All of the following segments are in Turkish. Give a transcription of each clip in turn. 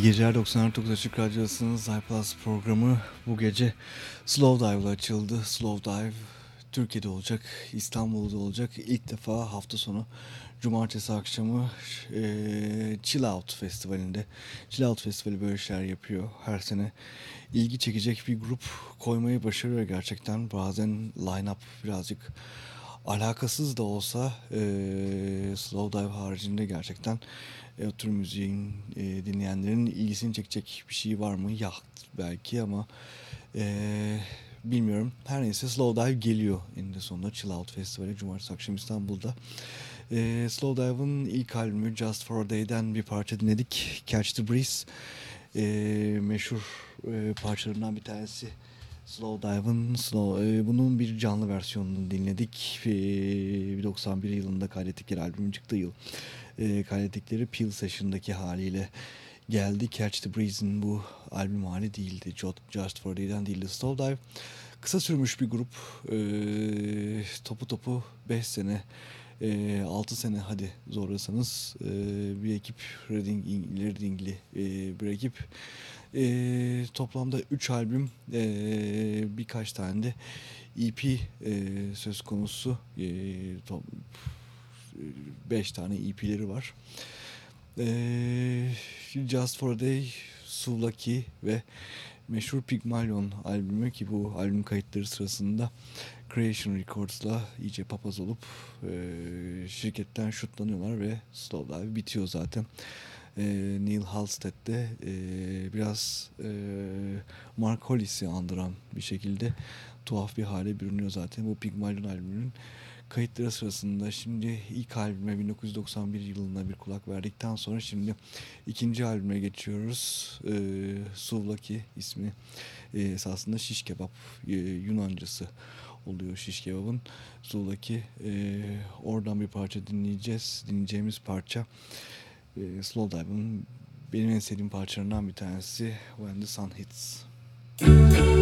İyi geceler 94.9 Açık Radyosu'nun iPlus programı bu gece Slow Dive ile açıldı. Slow Dive Türkiye'de olacak, İstanbul'da olacak. İlk defa hafta sonu Cumartesi akşamı e, Chill Out Festivali'nde. Chill Out Festivali böyle şeyler yapıyor her sene. ilgi çekecek bir grup koymayı başarıyor gerçekten. Bazen line-up birazcık alakasız da olsa e, Slow Dive haricinde gerçekten e, o tür müziğin e, dinleyenlerin ilgisini çekecek bir şey var mı? Ya belki ama e, bilmiyorum. Her neyse Slow Dive geliyor eninde sonunda Chill Out Festivali Cumartesi akşam İstanbul'da. E, Slow Dive'ın ilk albümü Just For A Day'den bir parça dinledik. Catch The Breeze. E, meşhur e, parçalarından bir tanesi. Slow Dive'ın Slow, e, bunun bir canlı versiyonunu dinledik. E, 91 yılında kaydettikleri albüm çıktığı yıl. E, kaydettikleri Peel Session'daki haliyle geldi. Catch the Breeze'in bu albüm hali değildi. Just For Day'den değildi. Slow Dive kısa sürmüş bir grup. E, topu topu 5 sene e, 6 sene hadi zorlasanız e, bir ekip Reading, Reading'li e, bir ekip e, toplamda 3 albüm e, birkaç tane de EP e, söz konusu 5 e, tane EP'leri var. E, Just for a Day, Sulaki ve meşhur Pygmalion albümü ki bu albüm kayıtları sırasında Creation Records'la iyice papaz olup e, şirketten şutlanıyorlar ve Slow Dive bitiyor zaten. E, Neil Halstead de e, biraz e, Mark Hollis'i andıran bir şekilde tuhaf bir hale bürünüyor zaten. Bu Pygmalion albümünün kayıtları sırasında şimdi ilk albüme 1991 yılında bir kulak verdikten sonra şimdi ikinci albüme geçiyoruz. E, Suvlaki ismi e, esasında şiş kebap e, Yunancası oluyor şiş kebabın. Zula'ki e, oradan bir parça dinleyeceğiz. Dinleyeceğimiz parça e, Slow Dive'ın benim en sevdiğim parçalarından bir tanesi When the Sun Hits. Müzik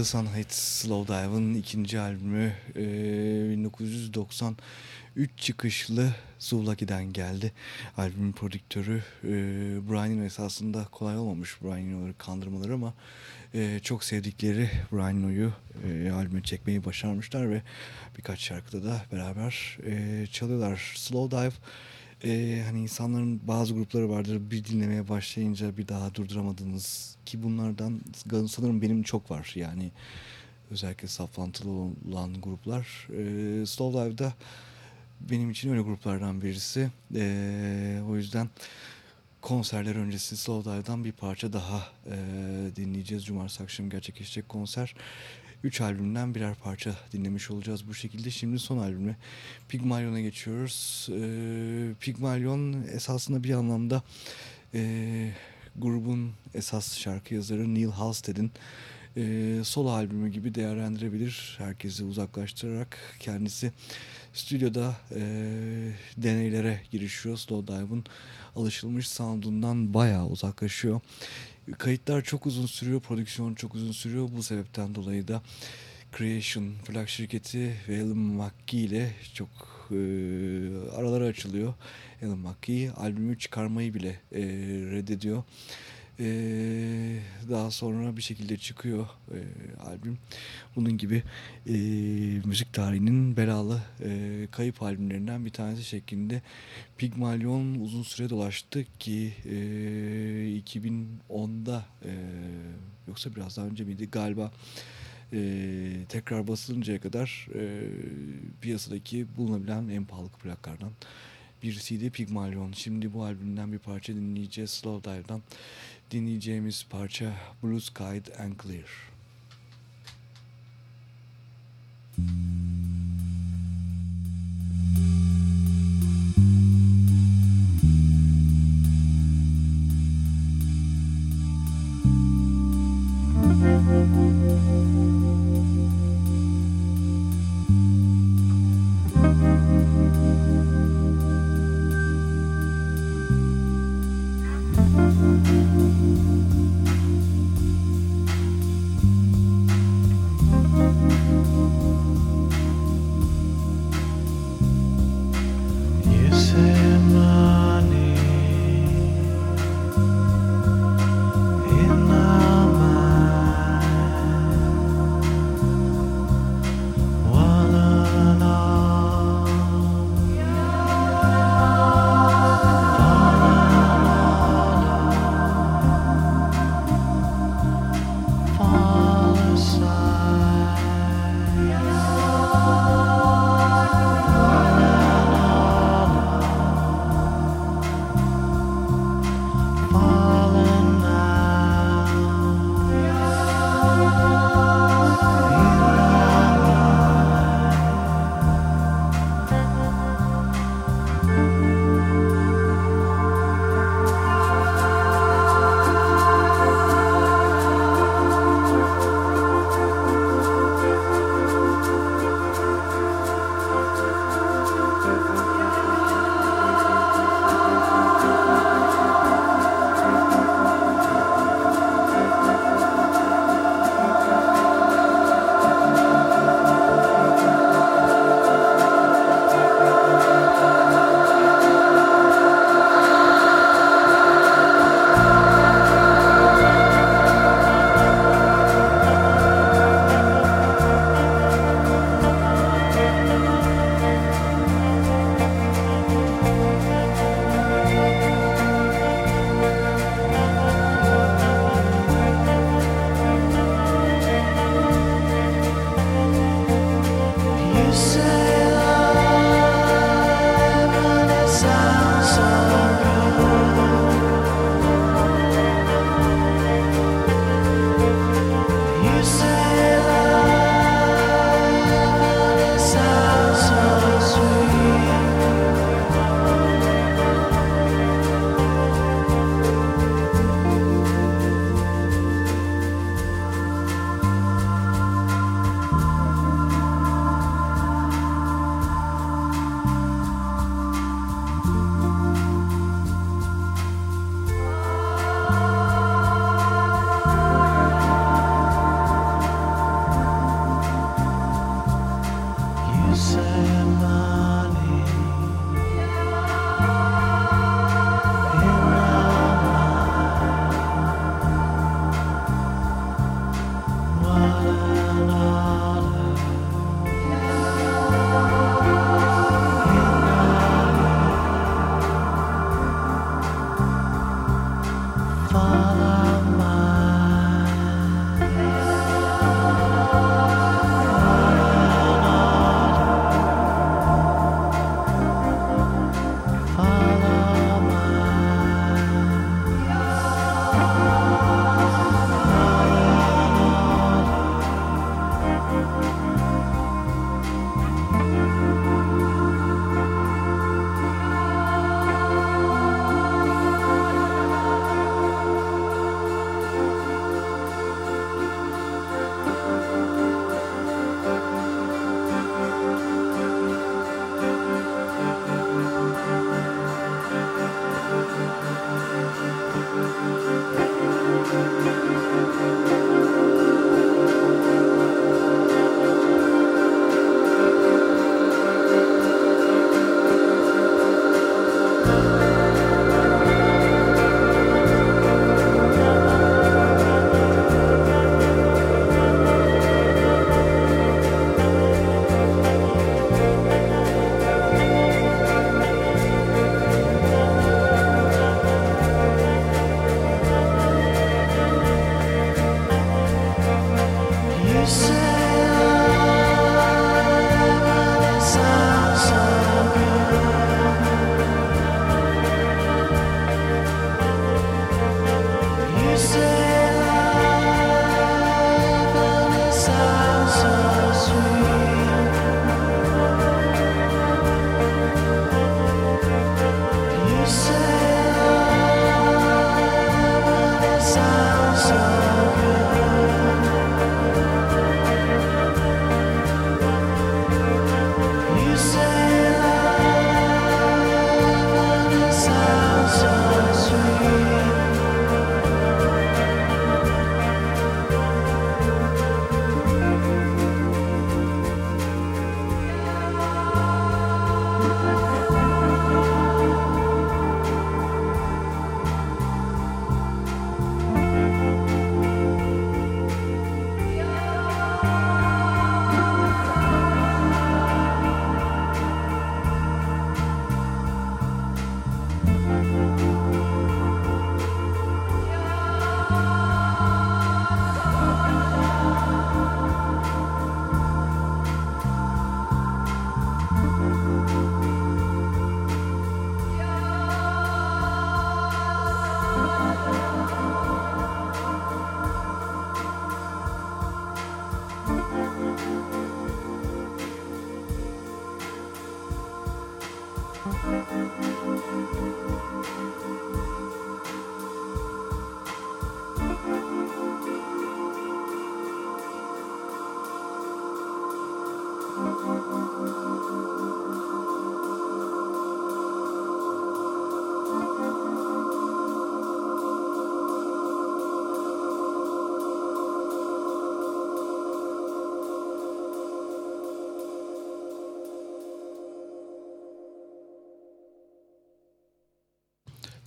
When the Sun Hits Slow Dive'ın ikinci albümü e, 1993 çıkışlı Zulaki'den geldi. Albümün prodüktörü e, Brian Eno esasında kolay olmamış Brian Eno'ları kandırmaları ama e, çok sevdikleri Brian Eno'yu e, albüme çekmeyi başarmışlar ve birkaç şarkıda da beraber e, çalıyorlar. Slow Dive e, hani insanların bazı grupları vardır bir dinlemeye başlayınca bir daha durduramadığınız ki bunlardan sanırım benim çok var yani özellikle saplantılı olan gruplar. E, Slow Dive'da benim için öyle gruplardan birisi. E, o yüzden konserler öncesi Slow Dive'dan bir parça daha e, dinleyeceğiz. Cumartesi akşam gerçekleşecek konser. 3 albümden birer parça dinlemiş olacağız bu şekilde. Şimdi son albümü Pygmalion'a geçiyoruz. E, Pygmalion esasında bir anlamda e, grubun esas şarkı yazarı Neil Halstead'in e, solo albümü gibi değerlendirebilir. Herkesi uzaklaştırarak kendisi stüdyoda e, deneylere girişiyor. Slow Dive'ın alışılmış soundundan bayağı uzaklaşıyor. Kayıtlar çok uzun sürüyor, prodüksiyon çok uzun sürüyor. Bu sebepten dolayı da Creation plak şirketi ve Alan McGee ile çok e, araları açılıyor. Alan McGee albümü çıkarmayı bile e, reddediyor. Ee, daha sonra bir şekilde çıkıyor e, albüm. Bunun gibi e, müzik tarihinin belalı e, kayıp albümlerinden bir tanesi şeklinde Pygmalion uzun süre dolaştı ki e, 2010'da e, yoksa biraz daha önce miydi galiba e, tekrar basılıncaya kadar e, piyasadaki bulunabilen en pahalı plaklardan birisiydi Pygmalion. Şimdi bu albümden bir parça dinleyeceğiz Slow Dive'dan dinleyeceğimiz parça Blue Sky and Clear. Müzik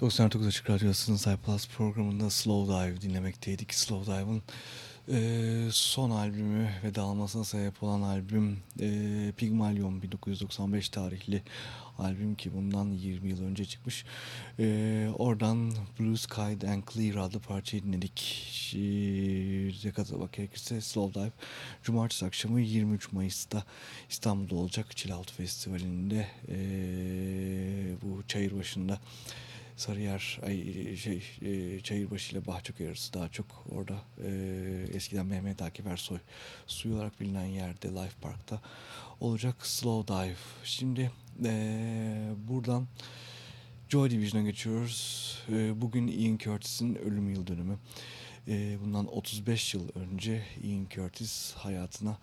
99 Açık Radyosu'nun Cyplus programında Slow Dive dinlemekteydik. Slow Dive'ın e, son albümü ve dağılmasına sebep olan albüm e, Pygmalion 1995 tarihli albüm ki bundan 20 yıl önce çıkmış. E, oradan Blue Sky and Clear adlı parçayı dinledik. Şiirde katılmak gerekirse Slow Dive Cumartesi akşamı 23 Mayıs'ta İstanbul'da olacak Chill Festivali'nde e, bu çayır başında Sarıyer ay, şey e, Çayırbaşı ile Bahçeköy arası daha çok orada e, eskiden Mehmet Akif Ersoy suyu olarak bilinen yerde Life Park'ta olacak Slow Dive. Şimdi e, buradan Joy Division'a geçiyoruz. E, bugün Ian Curtis'in ölüm yıl dönümü. E, bundan 35 yıl önce Ian Curtis hayatına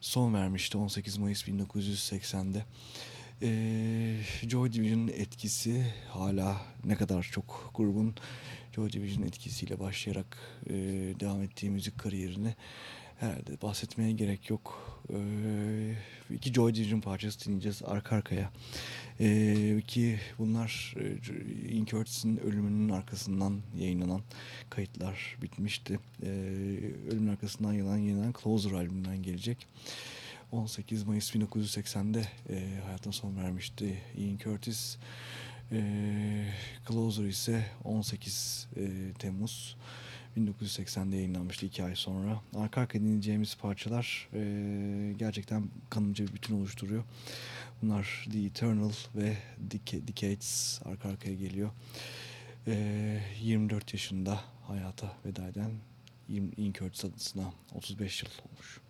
son vermişti 18 Mayıs 1980'de. Ee, Joy Division'ın etkisi hala ne kadar çok grubun Joy Division etkisiyle başlayarak e, devam ettiği müzik kariyerini herhalde bahsetmeye gerek yok. Ee, iki Joy Division parçası dinleyeceğiz arka arkaya. Ee, ki bunlar e, Ian Curtis'in ölümünün arkasından yayınlanan kayıtlar bitmişti. Ee, ölümün arkasından yayınlanan Closer albümünden gelecek. 18 Mayıs 1980'de e, hayatına son vermişti Ian Curtis. E, Closer ise 18 e, Temmuz 1980'de yayınlanmıştı iki ay sonra. Arka arka dinleyeceğimiz parçalar e, gerçekten kanımca bir bütün oluşturuyor. Bunlar The Eternal ve Dec Decades arka arkaya geliyor. E, 24 yaşında hayata veda eden Ian Curtis adısına 35 yıl olmuş.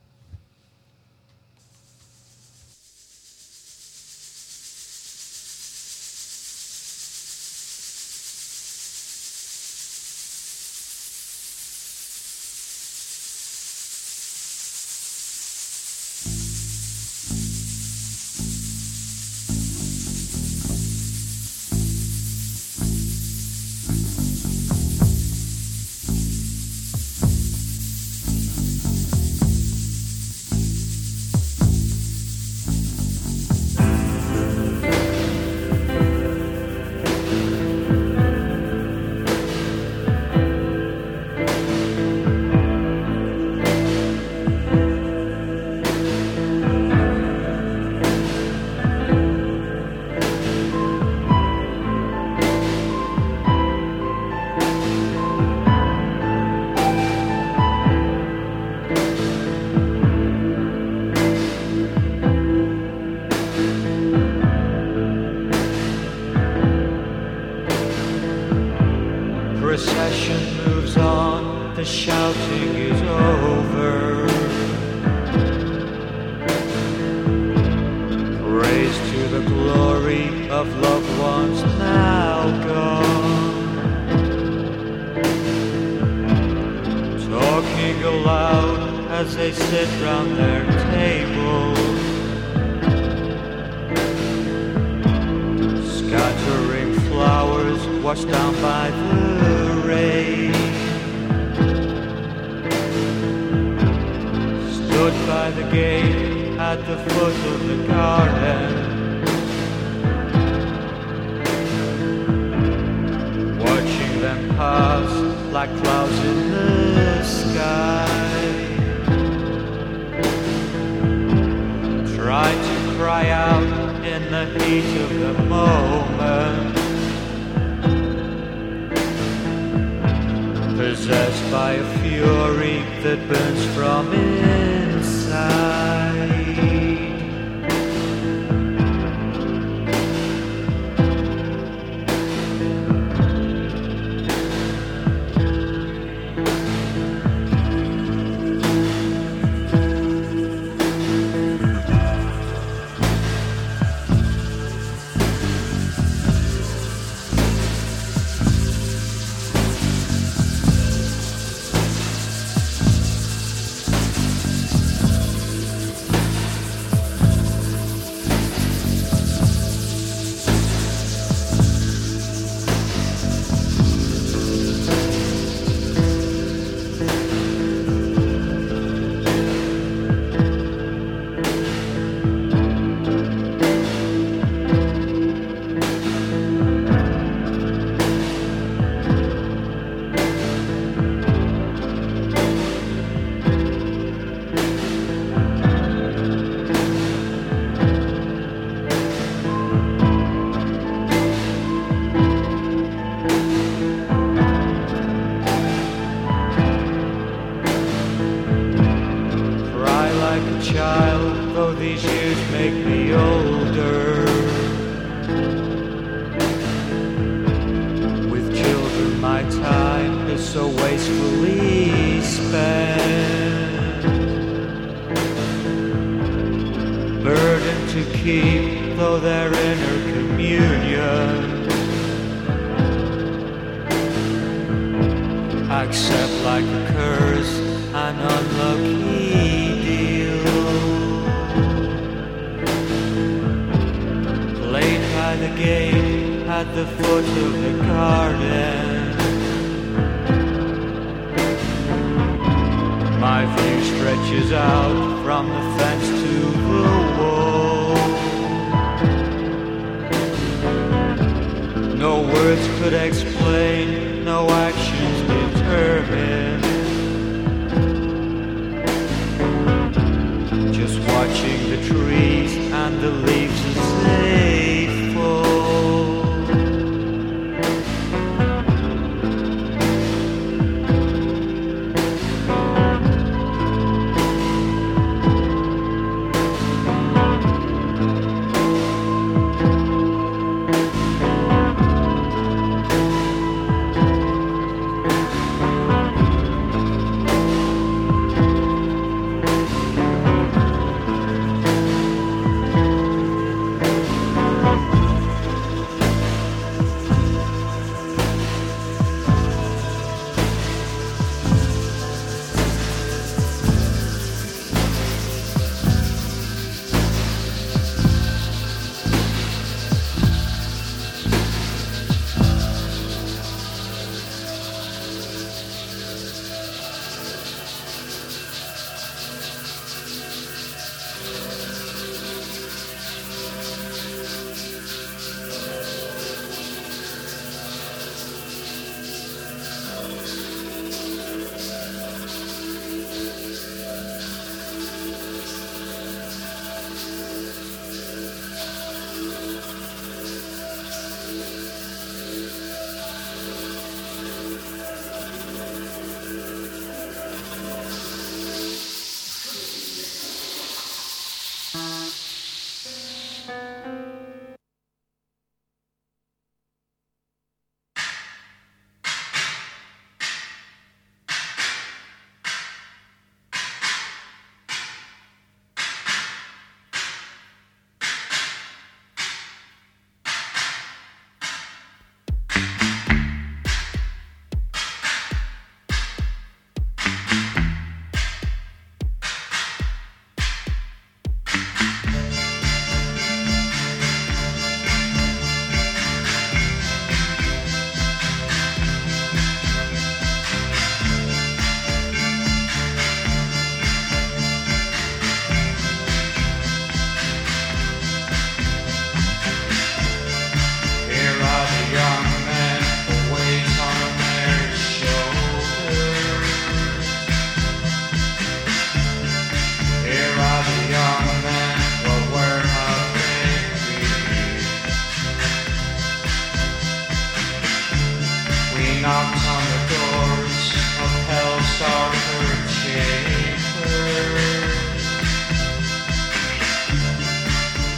knocks on the doors of hell's darker chambers,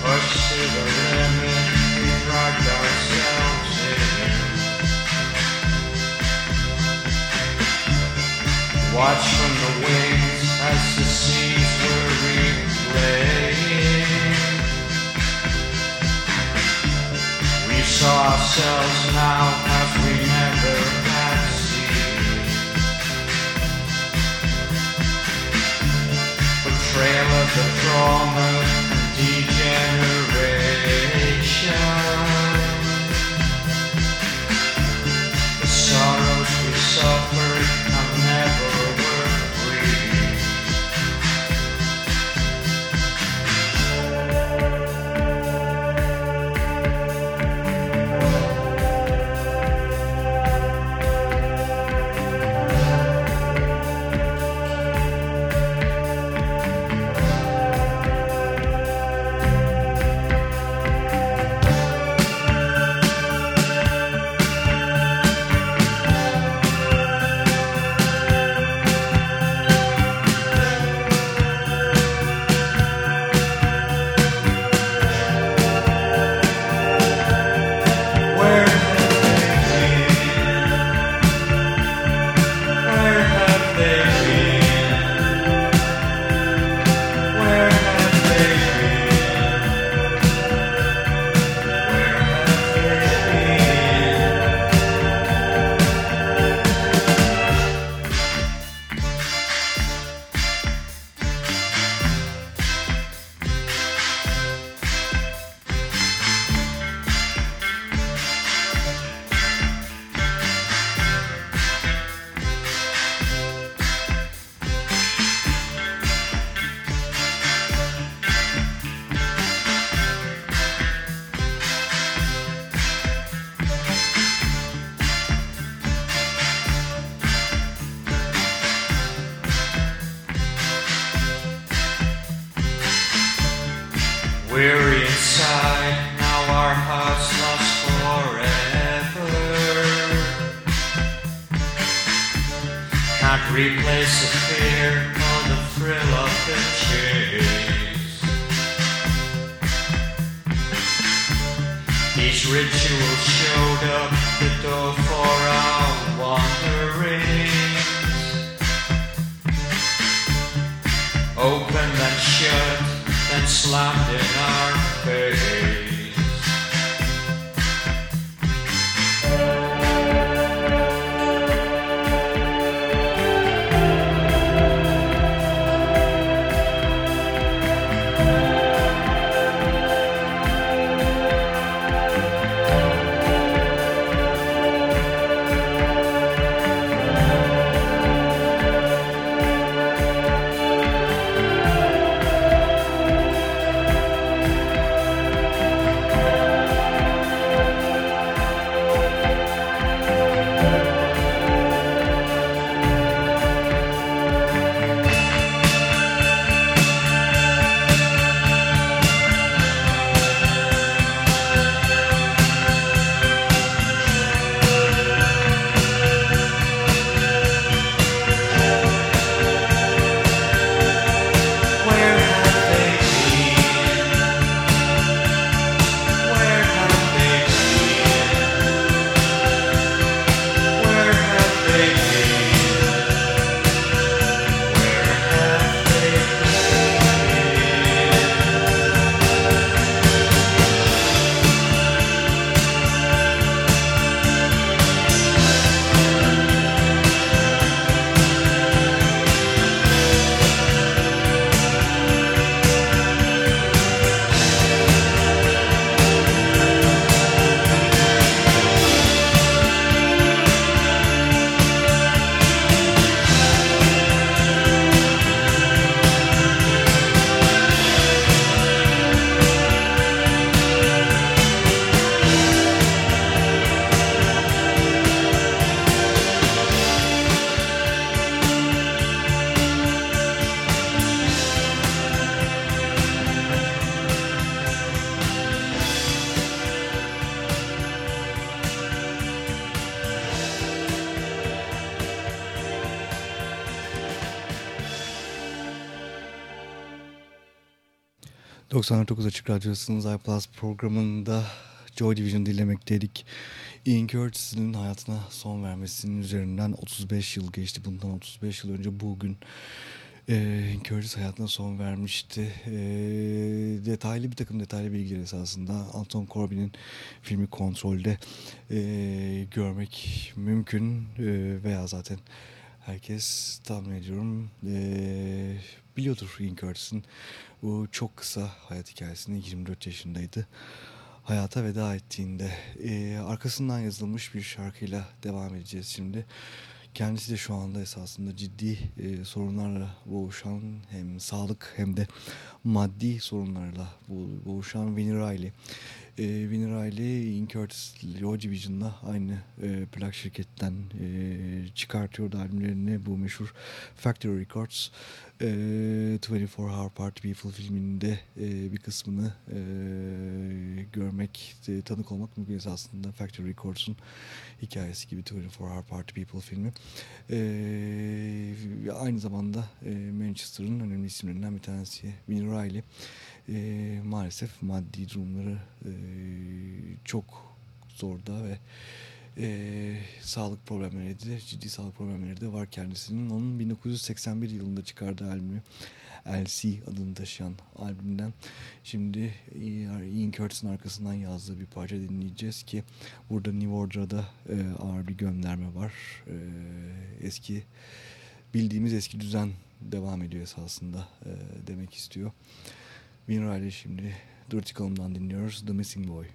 Pushed to the limit, we dragged ourselves in. Watch from the wings as the seas were replaying. We saw ourselves now as we never trail of the trauma degeneration. 99 Açık Radyosu'nun iPlus programında Joy Division dinlemekteydik. Ian Curtis'in hayatına son vermesinin üzerinden 35 yıl geçti. Bundan 35 yıl önce bugün e, Curtis hayatına son vermişti. E, detaylı bir takım detaylı bilgiler esasında Anton Corbin'in filmi Kontrol'de e, görmek mümkün e, veya zaten herkes tahmin ediyorum e, biliyordur Ian Curtis'in bu çok kısa hayat hikayesini 24 yaşındaydı hayata veda ettiğinde e, arkasından yazılmış bir şarkıyla devam edeceğiz şimdi. Kendisi de şu anda esasında ciddi e, sorunlarla boğuşan hem sağlık hem de maddi sorunlarla bo- boğuşan Vinnie Riley. E, Vinnie Riley, Ian Curtis, Joy Division'la aynı e, plak şirketten e, çıkartıyordu albümlerini. Bu meşhur Factory Records. E, 24 Hour Party People filminde e, bir kısmını e, görmek, e, tanık olmak mümkün esasında Factory Records'un hikayesi gibi 24 Hour Party People filmi. E, aynı zamanda e, Manchester'ın önemli isimlerinden bir tanesi Vinnie Riley. E, maalesef maddi durumları e, çok zorda ve e, sağlık problemleri de ciddi sağlık problemleri de var kendisinin. Onun 1981 yılında çıkardığı albümü LC adını taşıyan albümden şimdi Ian Curtis'in arkasından yazdığı bir parça dinleyeceğiz ki burada New Order'da e, ağır bir gönderme var. E, eski bildiğimiz eski düzen devam ediyor esasında e, demek istiyor. Vin Riley şimdi Dirty Column'dan dinliyoruz The Missing boy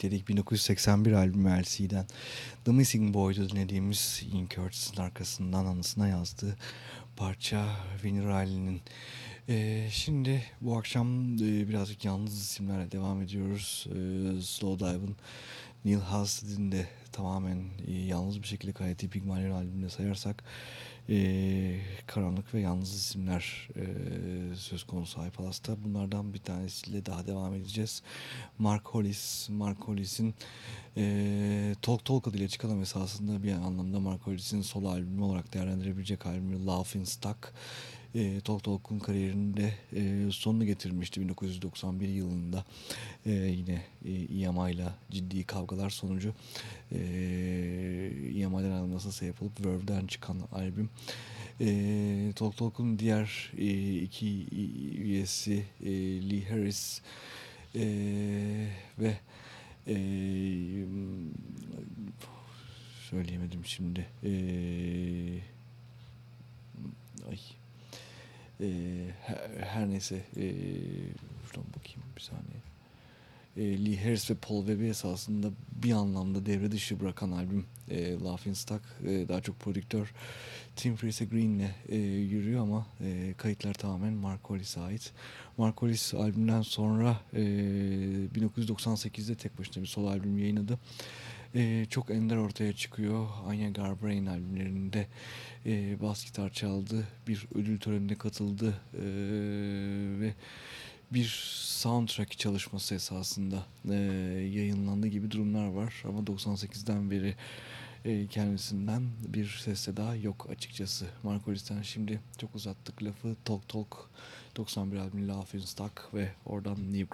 dinlemek dedik. 1981 albümü LC'den The Missing Boy'du dinlediğimiz Ian Curtis'in arkasından anısına yazdığı parça Winnie Riley'nin. Ee, şimdi bu akşam e, birazcık yalnız isimlerle devam ediyoruz. Ee, Slow Dive'ın Neil Halstead'in de tamamen e, yalnız bir şekilde kaydettiği Pygmalion albümünde sayarsak e, karanlık ve yalnız isimler e, söz konusu iPalas'ta. Bunlardan bir tanesiyle daha devam edeceğiz. Mark Hollis. Mark Hollis'in e, Talk Talk adıyla çıkan esasında bir anlamda Mark Hollis'in solo albümü olarak değerlendirebilecek albümü Laughing Stock e, Talk Talk'un kariyerinde e, sonunu getirmişti 1991 yılında. E, yine e, EMI ile ciddi kavgalar sonucu e, EMI'den sebep yapılıp Verve'den çıkan albüm. E, Talk Talk'un diğer e, iki üyesi e, Lee Harris e, ve e, söyleyemedim şimdi eee ay e, her, her neyse e, şuradan bakayım bir saniye. E, Lee Harris ve Paul Webb'i esasında bir anlamda devre dışı bırakan albüm e, Laughing Stock e, daha çok prodüktör Tim Fraser Green'le e, yürüyor ama e, kayıtlar tamamen Mark Hollis'e ait. Mark Hollis albümden sonra e, 1998'de tek başına bir solo albüm yayınladı. E, çok ender ortaya çıkıyor. Anya Garbrain albümlerinde e, bas gitar çaldı. Bir ödül törenine katıldı. E, ve bir soundtrack çalışması esasında e, yayınlandı gibi durumlar var. Ama 98'den beri e, kendisinden bir sesle daha yok açıkçası. Marcolis'ten şimdi çok uzattık lafı. Talk Talk 91 albümü Laughing Stock ve oradan New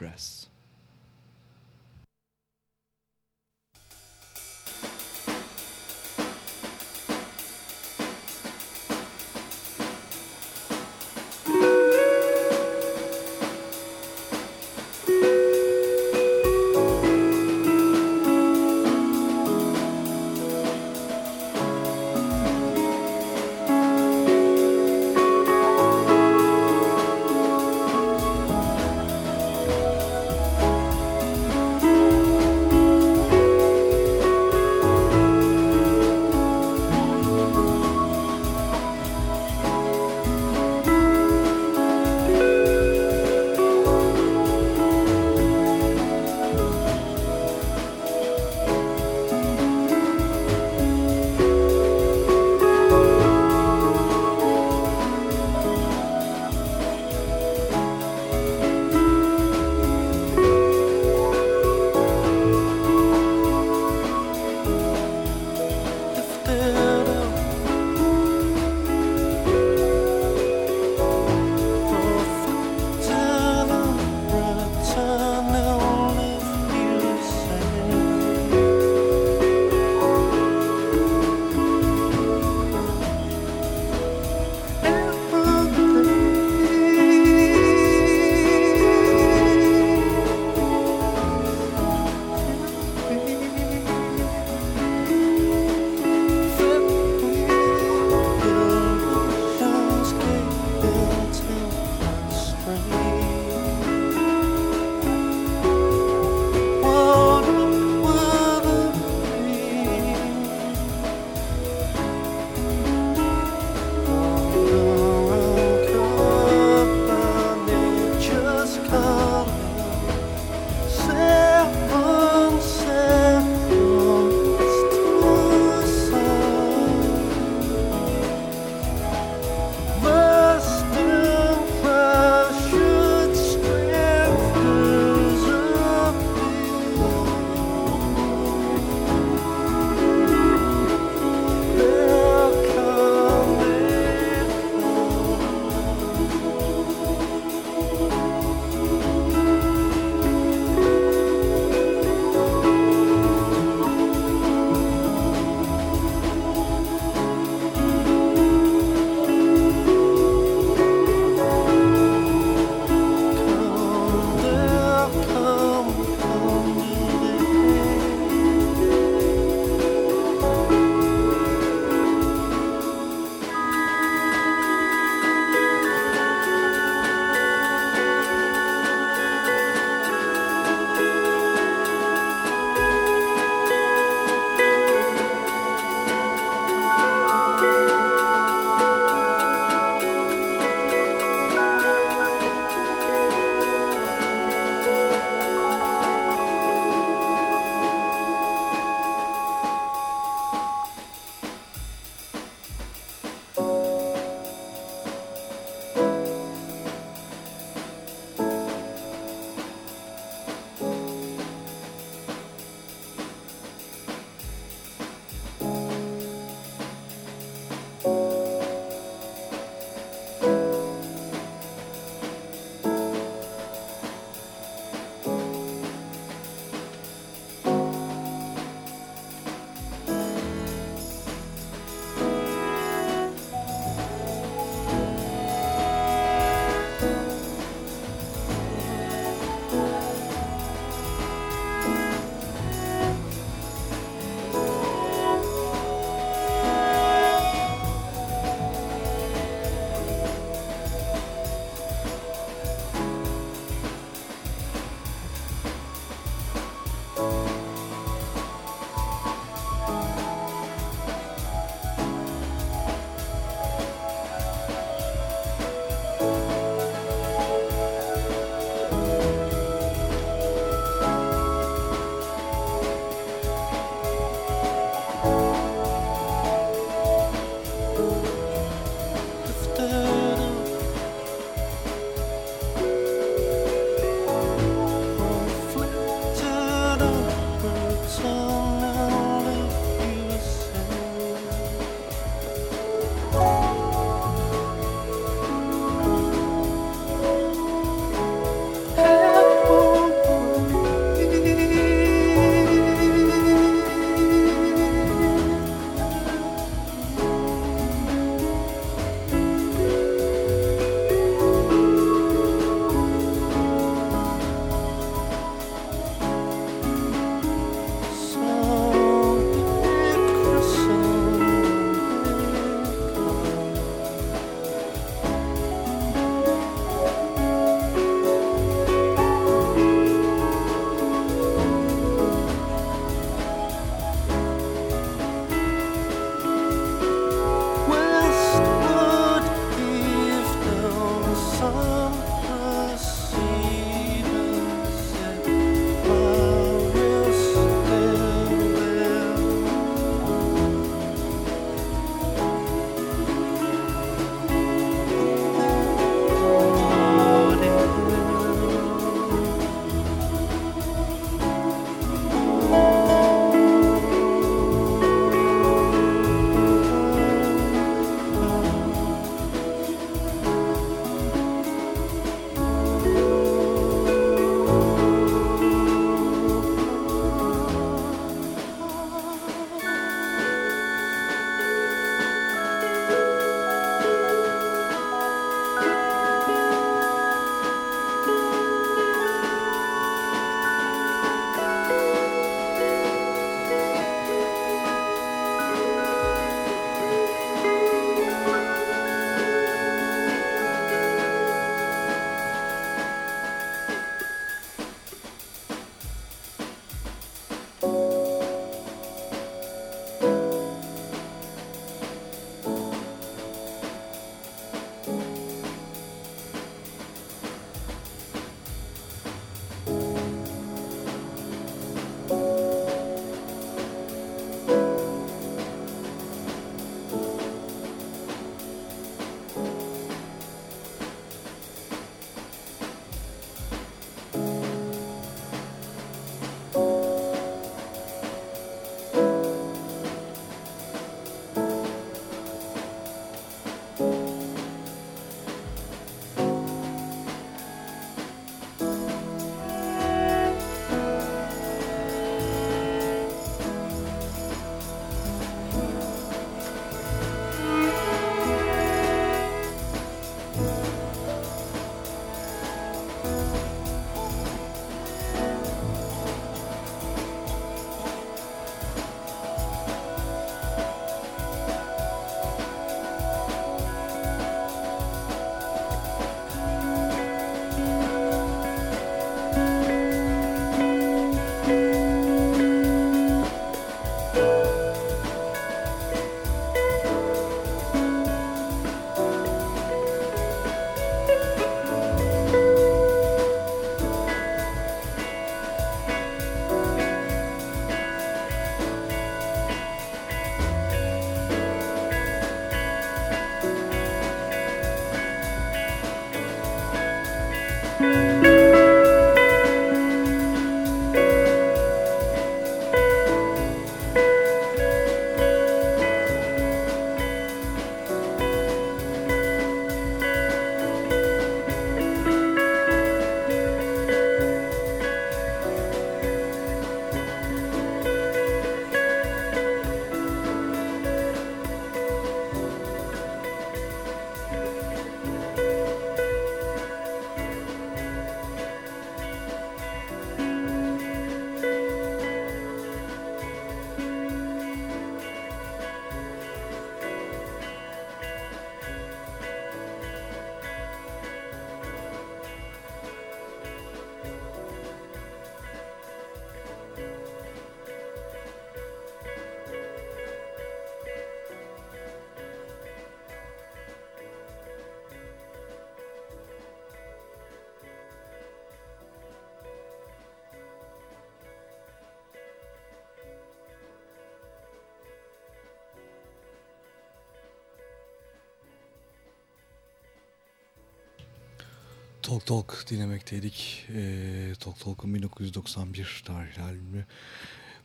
Talk Talk dinlemekteydik. E, Talk Talk'un 1991 tarihli albümü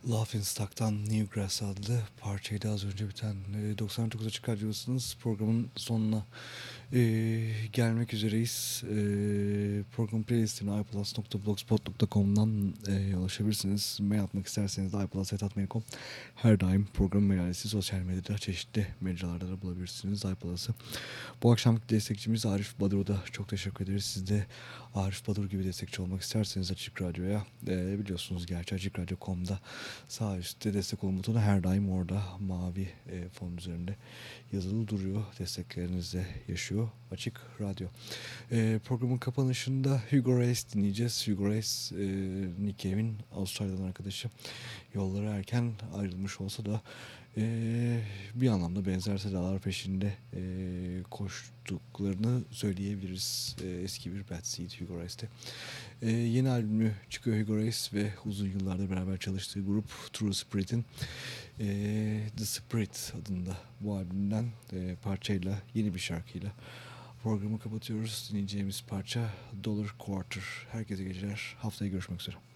Laughing Stock'tan New Grass adlı parçaydı az önce biten. E, 99 Açık Radyosu'nuz programın sonuna ee, gelmek üzereyiz. Ee, program playlistine iplus.blogspot.com'dan e, ulaşabilirsiniz. Mail atmak isterseniz de iplus.atmail.com Her daim program mail adresi sosyal medyada çeşitli mecralarda da bulabilirsiniz iPlus'ı. Bu akşamki destekçimiz Arif Badur'a çok teşekkür ederiz. Siz de Arif Badur gibi destekçi olmak isterseniz Açık Radyo'ya e, biliyorsunuz gerçi açıkradyo.com'da sağ üstte destek olma butonu her daim orada mavi e, fon üzerinde yazılı duruyor. Desteklerinizle yaşıyor Açık Radyo. E, programın kapanışında Hugo Reis dinleyeceğiz. Hugo Reis, e, Nick Cave'in Avustralya'dan arkadaşı. Yolları erken ayrılmış olsa da e, bir anlamda benzer sedalar peşinde e, koştuklarını söyleyebiliriz. E, eski bir Bad Seed Hugo Reis'te. E, yeni albümü çıkıyor Hugo Reis ve uzun yıllardır beraber çalıştığı grup True Spirit'in e, The Spirit adında bu albümden e, parçayla yeni bir şarkıyla programı kapatıyoruz. Dinleyeceğimiz parça Dollar Quarter. Herkese geceler. Haftaya görüşmek üzere.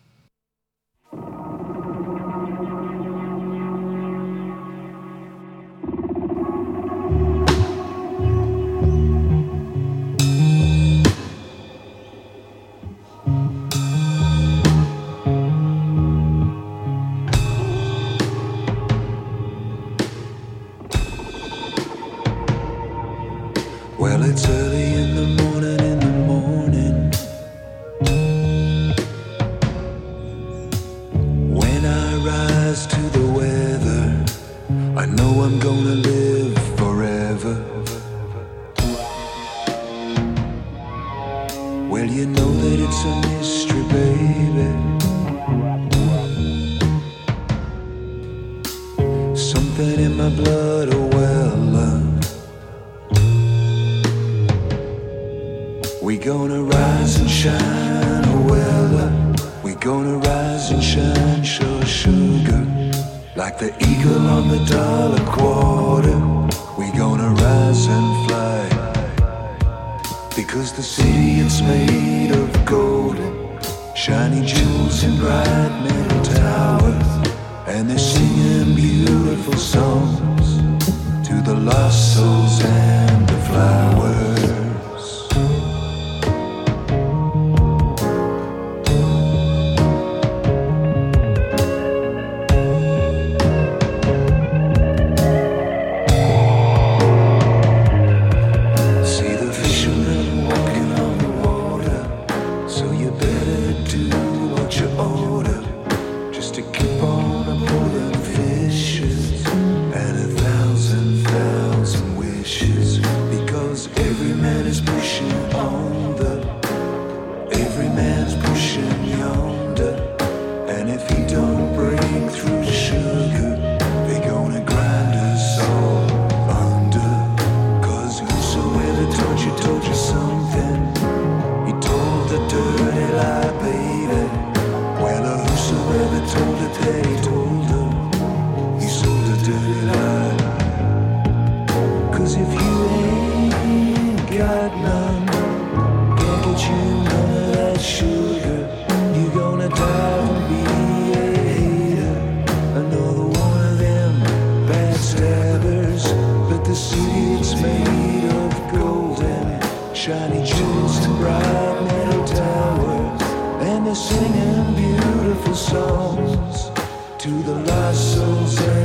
Songs to the lost souls